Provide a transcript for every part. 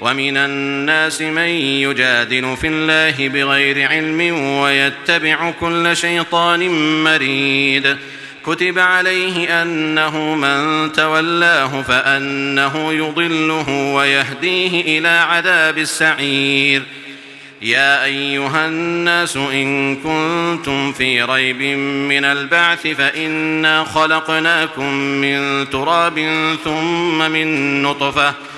ومن الناس من يجادل في الله بغير علم ويتبع كل شيطان مريد. كتب عليه أنه من تولاه فأنه يضله ويهديه إلى عذاب السعير. يا أيها الناس إن كنتم في ريب من البعث فإنا خلقناكم من تراب ثم من نطفة ثم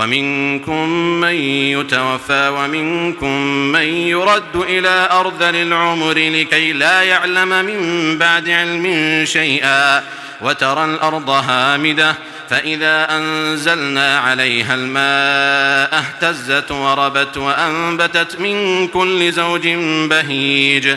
ومنكم من يتوفى ومنكم من يرد إلى أرض للعمر لكي لا يعلم من بعد علم شيئا وترى الأرض هامدة فإذا أنزلنا عليها الماء اهتزت وربت وأنبتت من كل زوج بهيج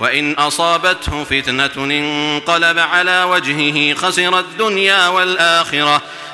وإن أصابته فتنة انقلب على وجهه خسر الدنيا والآخرة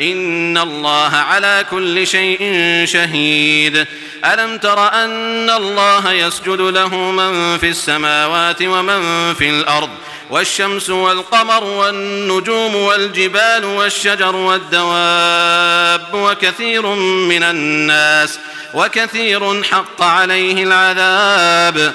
ان الله على كل شيء شهيد. الم تر ان الله يسجد له من في السماوات ومن في الأرض والشمس والقمر والنجوم والجبال والشجر والدواب وكثير من الناس وكثير حق عليه العذاب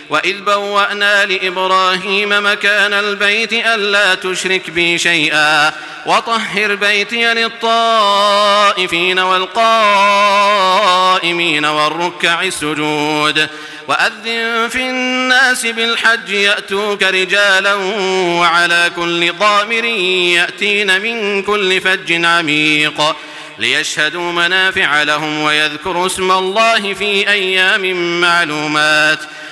وإذ بوأنا لإبراهيم مكان البيت ألا تشرك بي شيئا وطهر بيتي للطائفين والقائمين والركع السجود وأذن في الناس بالحج يأتوك رجالا وعلى كل ضامر يأتين من كل فج عميق ليشهدوا منافع لهم ويذكروا اسم الله في أيام معلومات ۖ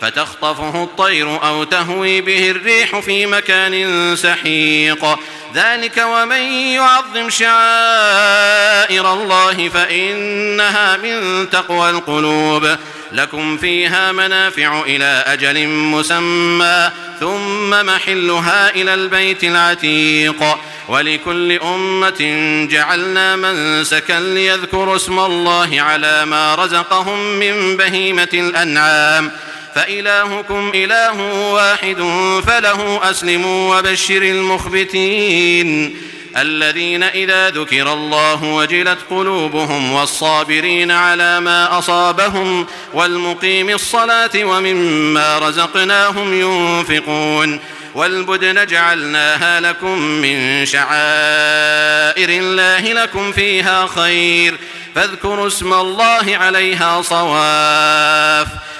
فتخطفه الطير أو تهوي به الريح في مكان سحيق. ذلك ومن يعظم شعائر الله فإنها من تقوى القلوب. لكم فيها منافع إلى أجل مسمى ثم محلها إلى البيت العتيق. ولكل أمة جعلنا منسكا ليذكروا اسم الله على ما رزقهم من بهيمة الأنعام. فإلهكم إله واحد فله أسلموا وبشر المخبتين الذين إذا ذكر الله وجلت قلوبهم والصابرين على ما أصابهم والمقيم الصلاة ومما رزقناهم ينفقون والبدن جعلناها لكم من شعائر الله لكم فيها خير فاذكروا اسم الله عليها صواف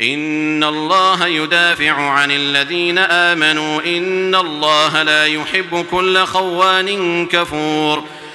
ان الله يدافع عن الذين آمنوا ان الله لا يحب كل خوان كفور